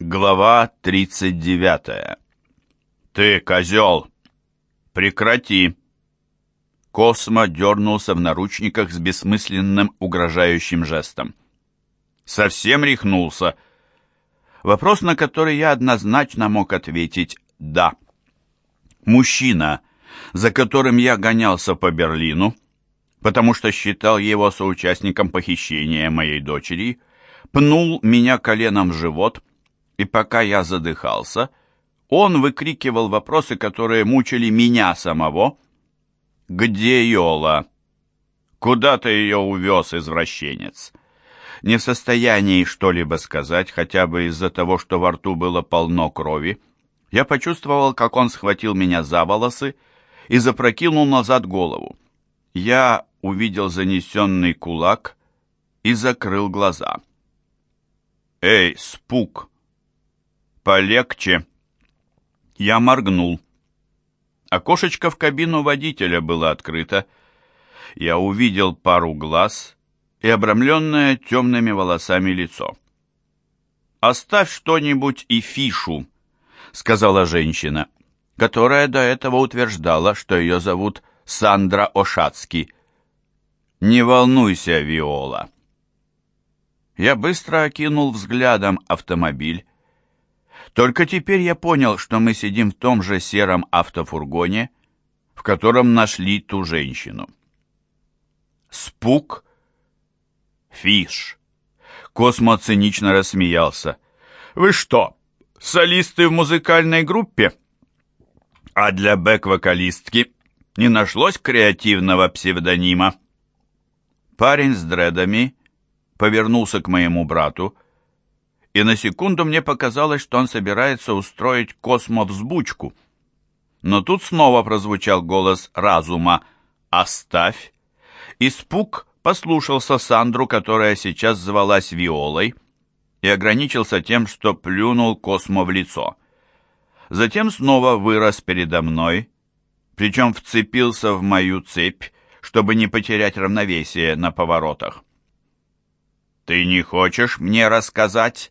Глава 39. «Ты, козел! Прекрати!» Космо дернулся в наручниках с бессмысленным угрожающим жестом. «Совсем рехнулся?» Вопрос, на который я однозначно мог ответить «да». Мужчина, за которым я гонялся по Берлину, потому что считал его соучастником похищения моей дочери, пнул меня коленом в живот – и пока я задыхался, он выкрикивал вопросы, которые мучили меня самого. «Где Йола? Куда ты ее увез, извращенец?» Не в состоянии что-либо сказать, хотя бы из-за того, что во рту было полно крови, я почувствовал, как он схватил меня за волосы и запрокинул назад голову. Я увидел занесенный кулак и закрыл глаза. «Эй, спук!» «Полегче». Я моргнул. Окошечко в кабину водителя было открыто. Я увидел пару глаз и обрамленное темными волосами лицо. «Оставь что-нибудь и фишу», — сказала женщина, которая до этого утверждала, что ее зовут Сандра Ошацки. «Не волнуйся, Виола». Я быстро окинул взглядом автомобиль, только теперь я понял, что мы сидим в том же сером автофургоне, в котором нашли ту женщину. Спук? Фиш. Космо цинично рассмеялся. Вы что, солисты в музыкальной группе? А для бэк-вокалистки не нашлось креативного псевдонима? Парень с дредами повернулся к моему брату, и на секунду мне показалось, что он собирается устроить космовзбучку. Но тут снова прозвучал голос разума «Оставь!» Испуг послушался Сандру, которая сейчас звалась Виолой, и ограничился тем, что плюнул Космо в лицо. Затем снова вырос передо мной, причем вцепился в мою цепь, чтобы не потерять равновесие на поворотах. «Ты не хочешь мне рассказать?»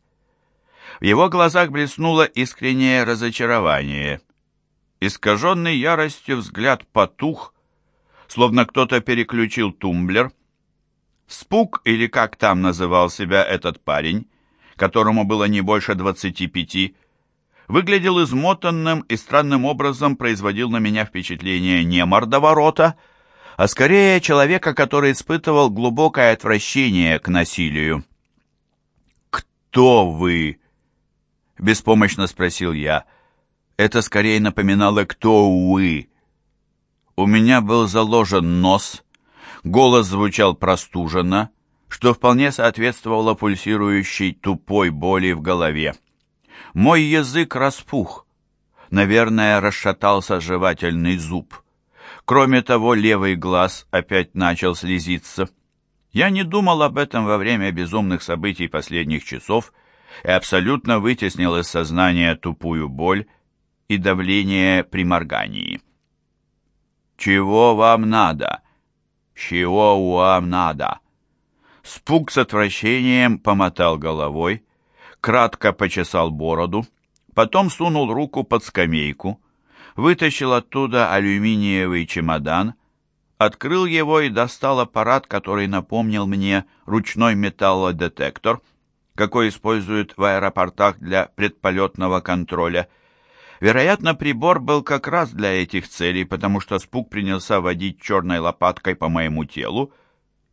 В его глазах блеснуло искреннее разочарование. Искаженный яростью взгляд потух, словно кто-то переключил тумблер. Спук, или как там называл себя этот парень, которому было не больше двадцати пяти, выглядел измотанным и странным образом производил на меня впечатление не мордоворота, а скорее человека, который испытывал глубокое отвращение к насилию. «Кто вы?» — беспомощно спросил я. Это скорее напоминало «Кто вы?». У меня был заложен нос, голос звучал простуженно, что вполне соответствовало пульсирующей тупой боли в голове. Мой язык распух. Наверное, расшатался жевательный зуб. Кроме того, левый глаз опять начал слезиться. Я не думал об этом во время безумных событий последних часов и абсолютно вытеснил из сознания тупую боль и давление при моргании. «Чего вам надо? Чего вам надо?» Спук с отвращением помотал головой, кратко почесал бороду, потом сунул руку под скамейку, вытащил оттуда алюминиевый чемодан, открыл его и достал аппарат, который напомнил мне ручной металлодетектор — какой используют в аэропортах для предполетного контроля. Вероятно, прибор был как раз для этих целей, потому что Спук принялся водить черной лопаткой по моему телу,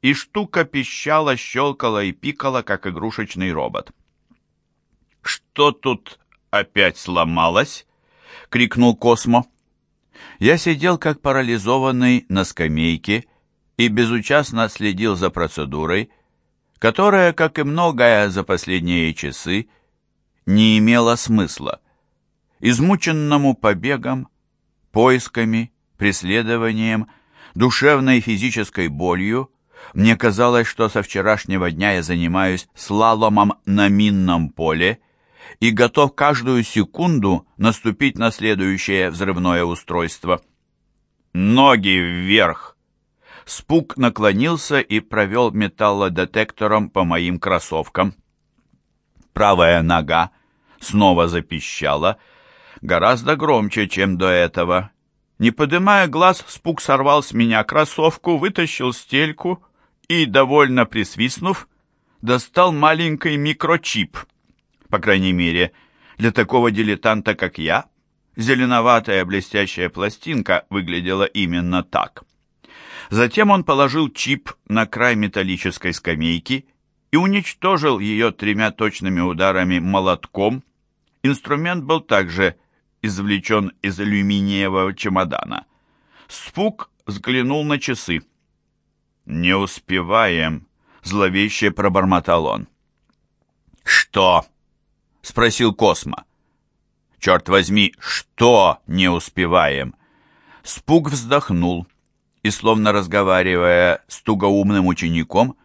и штука пищала, щелкала и пикала, как игрушечный робот. «Что тут опять сломалось?» — крикнул Космо. Я сидел как парализованный на скамейке и безучастно следил за процедурой, которая, как и многое за последние часы, не имела смысла. Измученному побегом, поисками, преследованием, душевной и физической болью, мне казалось, что со вчерашнего дня я занимаюсь слаломом на минном поле и готов каждую секунду наступить на следующее взрывное устройство. «Ноги вверх!» Спук наклонился и провел металлодетектором по моим кроссовкам. Правая нога снова запищала, гораздо громче, чем до этого. Не поднимая глаз, Спук сорвал с меня кроссовку, вытащил стельку и, довольно присвистнув, достал маленький микрочип. По крайней мере, для такого дилетанта, как я, зеленоватая блестящая пластинка выглядела именно так. Затем он положил чип на край металлической скамейки и уничтожил ее тремя точными ударами молотком. Инструмент был также извлечен из алюминиевого чемодана. Спук взглянул на часы. «Не успеваем», — зловеще пробормотал он. «Что?» — спросил Космо. «Черт возьми, что не успеваем?» Спук вздохнул и, словно разговаривая с тугоумным учеником,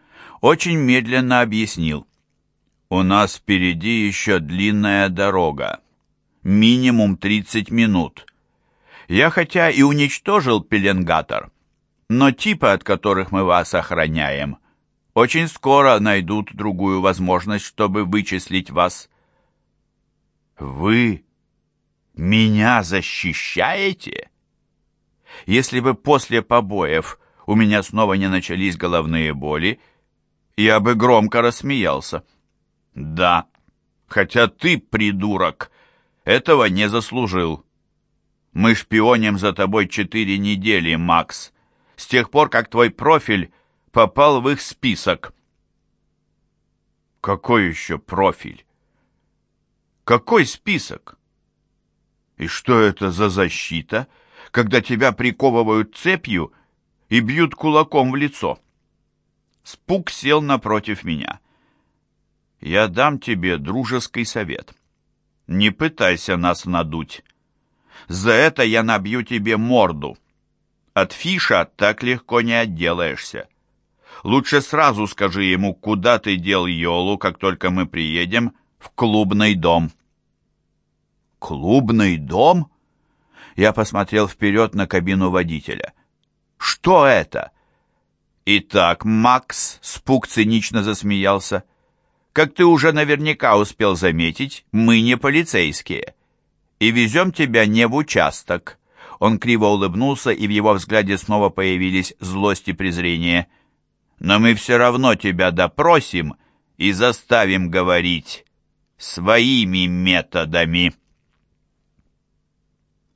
очень медленно объяснил. «У нас впереди еще длинная дорога минимум 30 минут. Я хотя и уничтожил пеленгатор, но типы, от которых мы вас охраняем, очень скоро найдут другую возможность, чтобы вычислить вас. Вы меня защищаете? Если бы после побоев у меня снова не начались головные боли, я бы громко рассмеялся. Да, хотя ты, придурок, этого не заслужил. Мы шпионим за тобой четыре недели, Макс, с тех пор, как твой профиль попал в их список. Какой еще профиль? Какой список? И что это за защита, когда тебя приковывают цепью и бьют кулаком в лицо? Спук сел напротив меня. Я дам тебе дружеский совет. Не пытайся нас надуть. За это я набью тебе морду. От Фиша так легко не отделаешься. Лучше сразу скажи ему, куда ты дел Йолу, как только мы приедем в клубный дом. Клубный дом? Я посмотрел вперед на кабину водителя. Что это? Итак, Макс, спук цинично засмеялся. Как ты уже наверняка успел заметить, мы не полицейские. И везем тебя не в участок. Он криво улыбнулся, и в его взгляде снова появились злость и презрение. Но мы все равно тебя допросим и заставим говорить своими методами».